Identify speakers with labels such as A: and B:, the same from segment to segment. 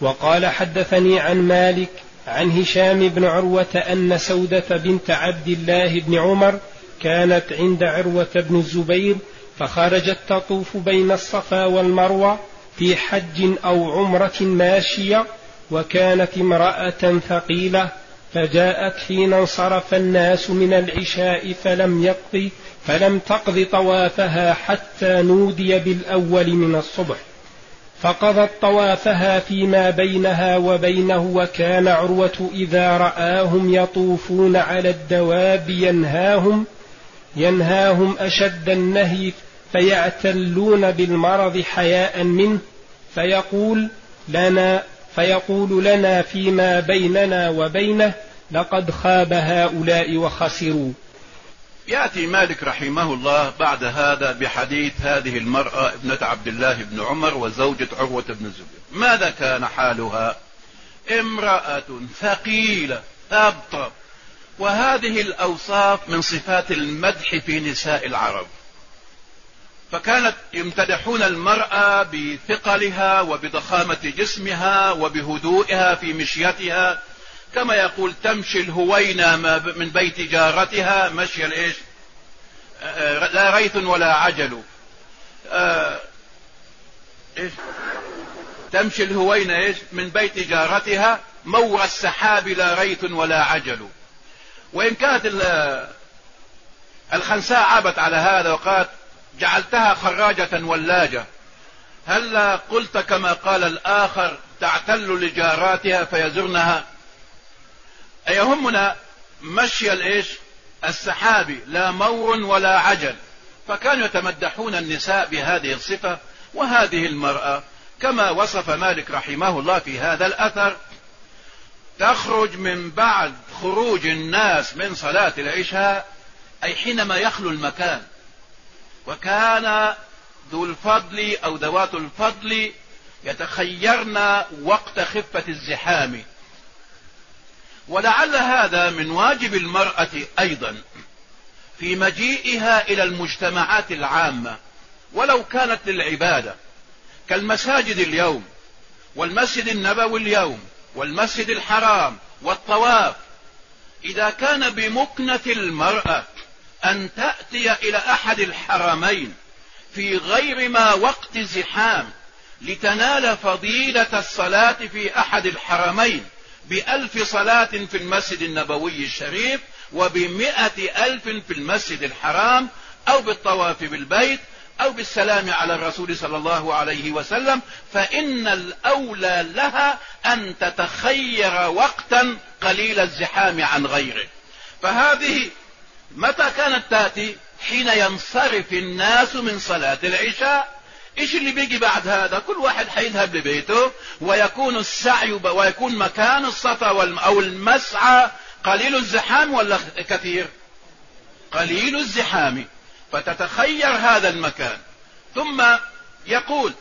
A: وقال حدثني عن مالك عن هشام بن عروة أن سودة بنت عبد الله بن عمر كانت عند عروة بن الزبير فخرجت تطوف بين الصفا والمروة في حج أو عمرة ماشية وكانت امرأة ثقيلة فجاءت حين انصرف الناس من العشاء فلم يقضي فلم تقض طوافها حتى نودي بالأول من الصبح. فقضت طوافها فيما بينها وبينه وكان عروة إذا رآهم يطوفون على الدواب ينهاهم ينهاهم أشد النهي فيعتلون بالمرض حياء منه فيقول لنا فيقول لنا فيما بيننا وبينه لقد خاب هؤلاء وخسروا.
B: يأتي مالك رحمه الله بعد هذا بحديث هذه المرأة ابنة عبد الله بن عمر وزوجة عروة بن الزبير. ماذا كان حالها؟ امرأة ثقيلة ثابتة وهذه الأوصاف من صفات المدح في نساء العرب. فكانت يمتدحون المرأة بثقلها وبضخامة جسمها وبهدوئها في مشيتها كما يقول تمشي الهوينة من بيت جارتها مشي الإيش؟ آه، لا ريث ولا عجل. آه، إيش؟ تمشي الهوينة إيش؟ من بيت جارتها مور السحاب لا ريث ولا عجل. وإن كانت الخنساء عابت على هذا وقالت جعلتها خراجة ولاجة. هل قلت كما قال الآخر تعتل لجاراتها فيزرنها. أيهمنا مشي الإيش؟ السحابي لا مور ولا عجل. فكانوا يتمدحون النساء بهذه الصفة وهذه المرأة. كما وصف مالك رحمه الله في هذا الأثر تخرج من بعد خروج الناس من صلاة العشاء أي حينما يخلو المكان. وكان ذو الفضل أو ذوات الفضل يتخيرن وقت خفة الزحام. ولعل هذا من واجب المرأة أيضا في مجيئها إلى المجتمعات العامة ولو كانت للعبادة كالمساجد اليوم والمسجد النبوي اليوم والمسجد الحرام والطواف. إذا كان بمكنة المرأة أن تأتي إلى أحد الحرمين في غير ما وقت زحام لتنال فضيلة الصلاة في أحد الحرمين بألف صلاة في المسجد النبوي الشريف وبمئة ألف في المسجد الحرام أو بالطواف بالبيت أو بالسلام على الرسول صلى الله عليه وسلم فإن الأولى لها أن تتخير وقتا قليل الزحام عن غيره. فهذه متى كانت تأتي؟ حين ينصرف الناس من صلاة العشاء. إيش اللي بيجي بعد هذا؟ كل واحد حيذهب لبيته ويكون السعي ويكون مكان الصفا أو المسعى. قليل الزحام ولا كثير؟ قليل الزحام. فتتخير هذا المكان. ثم يقول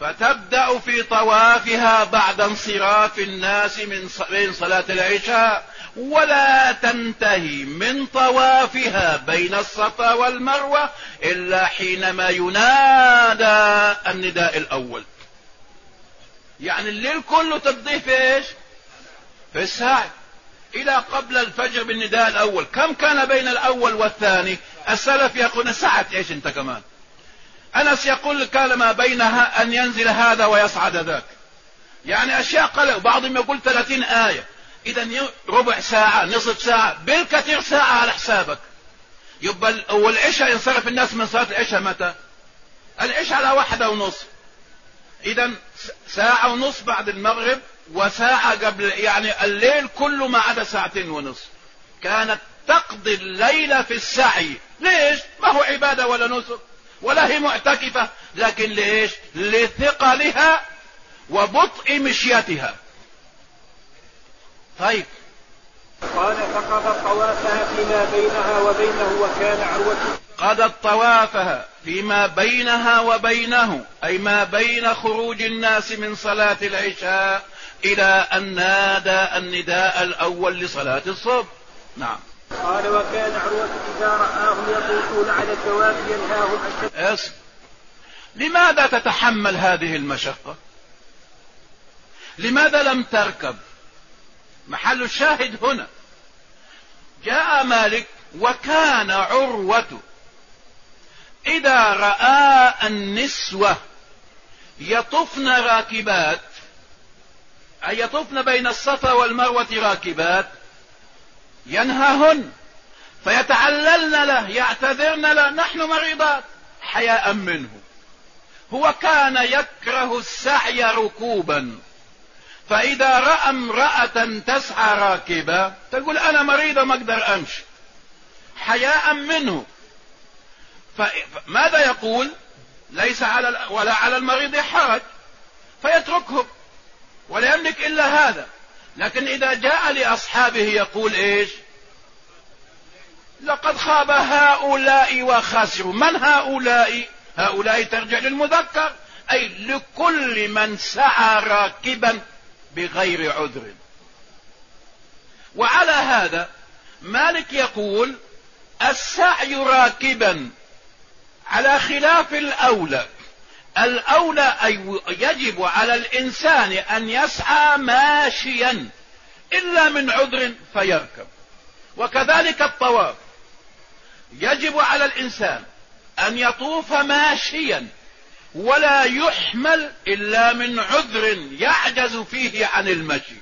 B: فتبدأ في طوافها بعد انصراف الناس من صلاة العشاء ولا تنتهي من طوافها بين الصفا والمروة إلا حينما ينادى النداء الأول. يعني الليل كله تقضيه في إيش؟ في الساعة. إلى قبل الفجر بالنداء الأول. كم كان بين الأول والثاني؟ السلف يقول ساعة إيش أنت كمان؟ أنس يقول كان ما بينها أن ينزل هذا ويصعد ذاك. يعني أشياء قلق بعضهم يقول 30 آية. إذا ربع ساعة نصف ساعة. بالكثير ساعة على حسابك. يبقى والعشاء ينصرف الناس من صلاة العشاء متى؟ العشاء على واحدة ونصف إذا ساعة ونصف بعد المغرب وساعة قبل يعني الليل كله ما عدا ساعتين ونصف كانت تقضي الليل في السعي. ليش؟ ما هو عبادة ولا نسك. ولا هي معتكفة. لكن ليش؟ لثقلها وبطء مشيتها. طيب.
A: قال فقضت طوافها فيما بينها وبينه وكان عروة.
B: قضت طوافها فيما بينها وبينه أي ما بين خروج الناس من صلاة العشاء إلى أن نادى النداء الأول لصلاة الصبح. نعم.
A: قال وكان عروة إذا رآهم يطوفون على الدواب ينهاهم
B: أن لماذا تتحمل هذه المشقة؟ لماذا لم تركب؟ محل الشاهد هنا. جاء مالك وكان عروة إذا رأى النسوة يطفن راكبات أي يطفن بين الصفا والمروة راكبات ينهاهن. فيتعللن له يعتذرن له. نحن مريضات. حياء منه. هو كان يكره السعي ركوبا. فإذا رأى امرأة تسعى راكبة تقول أنا مريضة ما أقدر أمشي. حياء منه. فماذا يقول؟ ليس على ولا على المريض حرج. فيتركهم. ولا يملك إلا هذا. لكن إذا جاء لأصحابه يقول إيش؟ لقد خاب هؤلاء وخسروا. من هؤلاء؟ هؤلاء ترجع للمذكر. أي لكل من سعى راكبا بغير عذر. وعلى هذا مالك يقول السعي راكبا على خلاف الأولى. الأولى أي يجب على الإنسان أن يسعى ماشيا إلا من عذر فيركب. وكذلك الطواف. يجب على الإنسان أن يطوف ماشيا ولا يحمل إلا من عذر يعجز فيه عن المشي.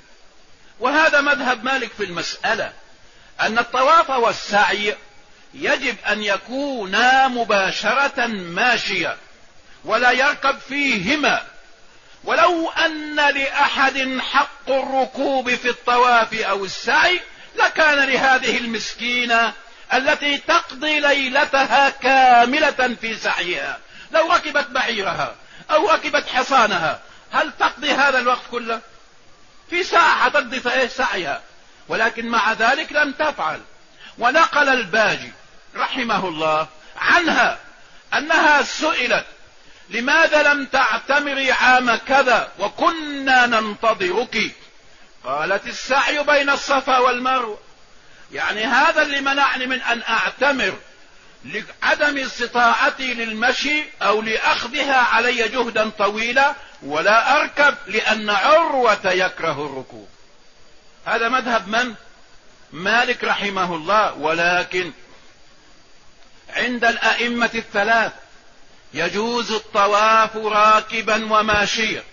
B: وهذا مذهب مالك في المسألة أن الطواف والسعي يجب أن يكونا مباشرة ماشيا. ولا يركب فيهما. ولو أن لأحد حق الركوب في الطواف أو السعي لكان لهذه المسكينة التي تقضي ليلتها كاملة في سعيها. لو ركبت بعيرها أو ركبت حصانها هل تقضي هذا الوقت كله؟ في ساعة تقضي في سعيها. ولكن مع ذلك لم تفعل. ونقل الباجي رحمه الله عنها أنها سئلت لماذا لم تعتمري عام كذا وكنا ننتظرك؟ قالت السعي بين الصفا والمروة. يعني هذا اللي منعني من أن أعتمر لعدم استطاعتي للمشي أو لأخذها علي جهدا طويلا ولا أركب لأن عروة يكره الركوب. هذا مذهب من؟ مالك رحمه الله. ولكن عند الأئمة الثلاث يجوز الطواف راكبا وماشيا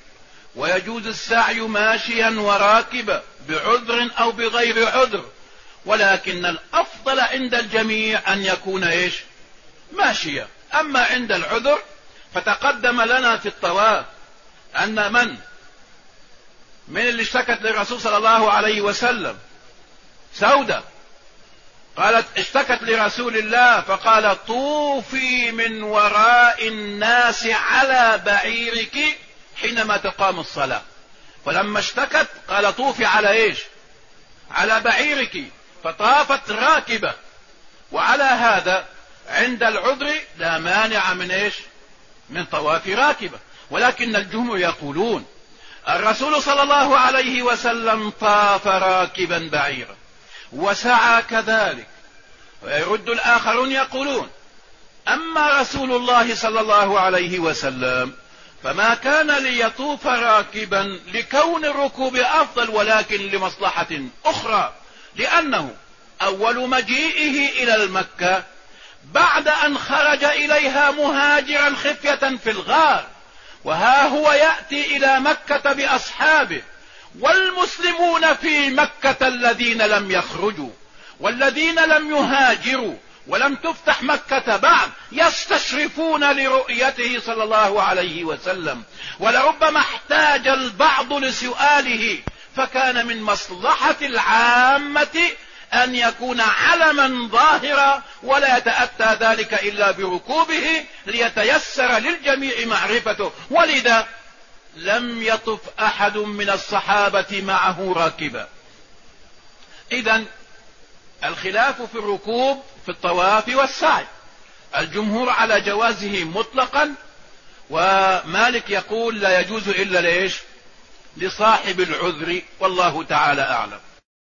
B: ويجوز السعي ماشيا وراكبا بعذر أو بغير عذر ولكن الأفضل عند الجميع أن يكون إيش؟ ماشيا. أما عند العذر فتقدم لنا في الطواف أن من؟ من اللي اشتكت للرسول صلى الله عليه وسلم. سودة. قالت اشتكت لرسول الله فقال طوفي من وراء الناس على بعيرك حينما تقام الصلاة. فلما اشتكت قال طوفي على إيش؟ على بعيرك. فطافت راكبة. وعلى هذا عند العذر لا مانع من إيش؟ من طواف راكبة. ولكن الجمهور يقولون الرسول صلى الله عليه وسلم طاف راكبا بعيرا. وسعى كذلك. ويرد الآخرون يقولون أما رسول الله صلى الله عليه وسلم فما كان ليطوف راكبا لكون الركوب أفضل ولكن لمصلحة أخرى لأنه أول مجيئه إلى المكة بعد أن خرج إليها مهاجرا خفية في الغار وها هو يأتي إلى مكة بأصحابه والمسلمون في مكة الذين لم يخرجوا والذين لم يهاجروا ولم تفتح مكة بعد يستشرفون لرؤيته صلى الله عليه وسلم. ولربما احتاج البعض لسؤاله فكان من مصلحة العامة أن يكون علما ظاهرا ولا يتأتى ذلك إلا بركوبه ليتيسر للجميع معرفته. ولذا لم يطف أحد من الصحابة معه راكبا. إذا الخلاف في الركوب في الطواف والسعي. الجمهور على جوازه مطلقا ومالك يقول لا يجوز إلا ليش لصاحب العذر والله تعالى أعلم.